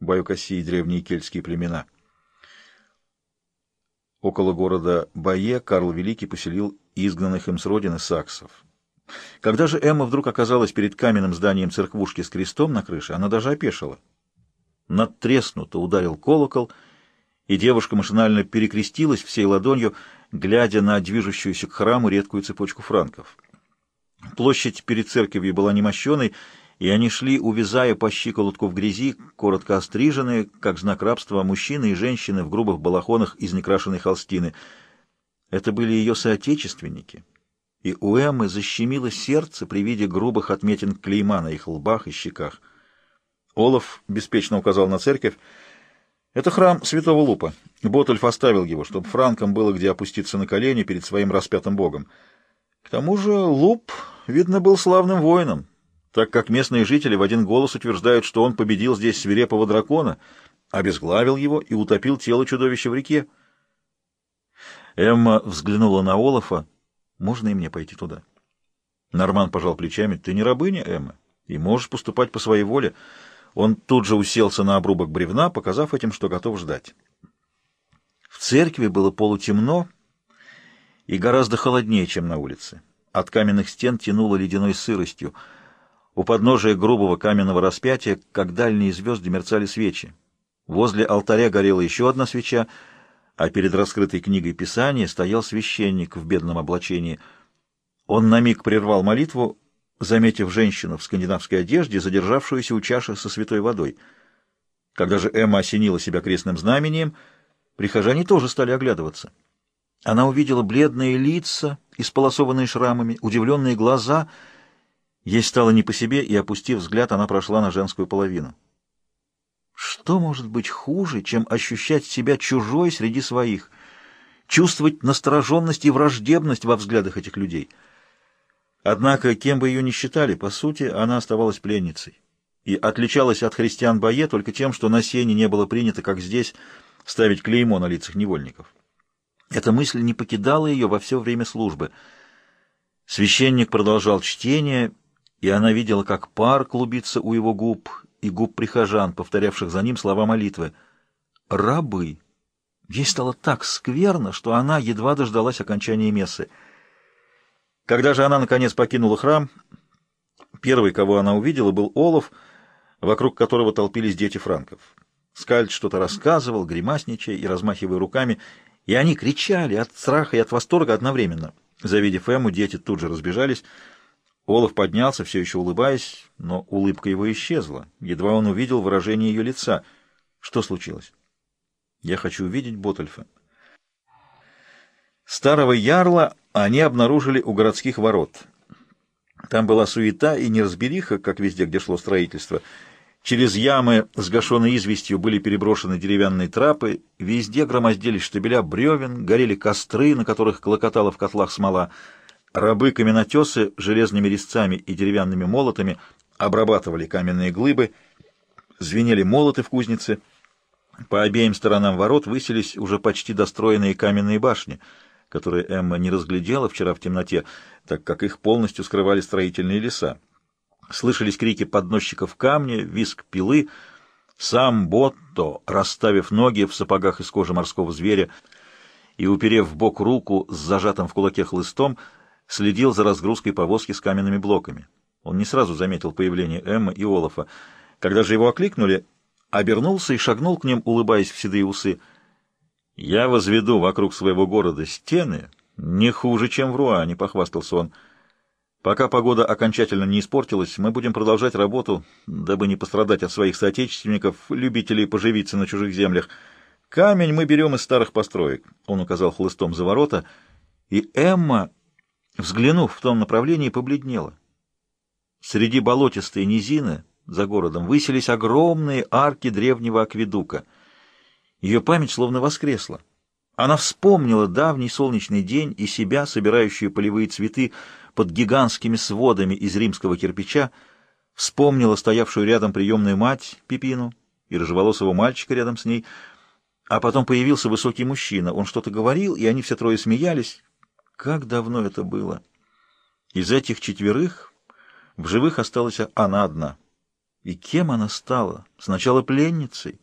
Баюкаси и древние кельтские племена. Около города Бае Карл Великий поселил изгнанных им с родины саксов. Когда же Эмма вдруг оказалась перед каменным зданием церквушки с крестом на крыше, она даже опешила. Надтреснуто ударил колокол, и девушка машинально перекрестилась всей ладонью, глядя на движущуюся к храму редкую цепочку франков. Площадь перед церковью была немощеной, и они шли, увязая по щиколотку в грязи, коротко остриженные, как знак рабства, мужчины и женщины в грубых балахонах из некрашенной холстины. Это были ее соотечественники, и у Эммы защемило сердце при виде грубых отметин клейма на их лбах и щеках. Олаф беспечно указал на церковь. «Это храм святого Лупа. Ботульф оставил его, чтобы франкам было где опуститься на колени перед своим распятым богом. К тому же Луп, видно, был славным воином, так как местные жители в один голос утверждают, что он победил здесь свирепого дракона, обезглавил его и утопил тело чудовища в реке. Эмма взглянула на Олафа. «Можно и мне пойти туда?» Норман пожал плечами. «Ты не рабыня, Эмма, и можешь поступать по своей воле». Он тут же уселся на обрубок бревна, показав этим, что готов ждать. В церкви было полутемно и гораздо холоднее, чем на улице. От каменных стен тянуло ледяной сыростью. У подножия грубого каменного распятия, как дальние звезды, мерцали свечи. Возле алтаря горела еще одна свеча, а перед раскрытой книгой Писания стоял священник в бедном облачении. Он на миг прервал молитву, заметив женщину в скандинавской одежде, задержавшуюся у чаши со святой водой. Когда же Эмма осенила себя крестным знамением, прихожане тоже стали оглядываться. Она увидела бледные лица, исполосованные шрамами, удивленные глаза. Ей стало не по себе, и, опустив взгляд, она прошла на женскую половину. Что может быть хуже, чем ощущать себя чужой среди своих, чувствовать настороженность и враждебность во взглядах этих людей — Однако, кем бы ее ни считали, по сути, она оставалась пленницей и отличалась от христиан Бае только тем, что на сене не было принято, как здесь, ставить клеймо на лицах невольников. Эта мысль не покидала ее во все время службы. Священник продолжал чтение, и она видела, как пар клубится у его губ и губ прихожан, повторявших за ним слова молитвы. «Рабы!» Ей стало так скверно, что она едва дождалась окончания мессы — когда же она, наконец, покинула храм, первый, кого она увидела, был Олов, вокруг которого толпились дети франков. Скальд что-то рассказывал, гримасничая и размахивая руками, и они кричали от страха и от восторга одновременно. Завидев Эму, дети тут же разбежались. Олаф поднялся, все еще улыбаясь, но улыбка его исчезла. Едва он увидел выражение ее лица. Что случилось? Я хочу увидеть Ботальфа. Старого ярла они обнаружили у городских ворот. Там была суета и неразбериха, как везде, где шло строительство. Через ямы с гашеной известью были переброшены деревянные трапы, везде громоздились штабеля бревен, горели костры, на которых клокотала в котлах смола. Рабы-каменотесы железными резцами и деревянными молотами обрабатывали каменные глыбы, звенели молоты в кузнице. По обеим сторонам ворот высились уже почти достроенные каменные башни — которые Эмма не разглядела вчера в темноте, так как их полностью скрывали строительные леса. Слышались крики подносчиков камня, виск пилы. Сам Ботто, расставив ноги в сапогах из кожи морского зверя и уперев в бок руку с зажатым в кулаке хлыстом, следил за разгрузкой повозки с каменными блоками. Он не сразу заметил появление Эммы и Олафа. Когда же его окликнули, обернулся и шагнул к ним, улыбаясь в седые усы — «Я возведу вокруг своего города стены не хуже, чем в Руане», — похвастался он. «Пока погода окончательно не испортилась, мы будем продолжать работу, дабы не пострадать от своих соотечественников, любителей поживиться на чужих землях. Камень мы берем из старых построек», — он указал хлыстом за ворота, и Эмма, взглянув в том направлении, побледнела. Среди болотистой низины за городом высились огромные арки древнего акведука — ее память словно воскресла. Она вспомнила давний солнечный день и себя, собирающую полевые цветы под гигантскими сводами из римского кирпича, вспомнила стоявшую рядом приемную мать Пипину и рыжеволосого мальчика рядом с ней, а потом появился высокий мужчина. Он что-то говорил, и они все трое смеялись. Как давно это было! Из этих четверых в живых осталась она одна. И кем она стала? Сначала пленницей,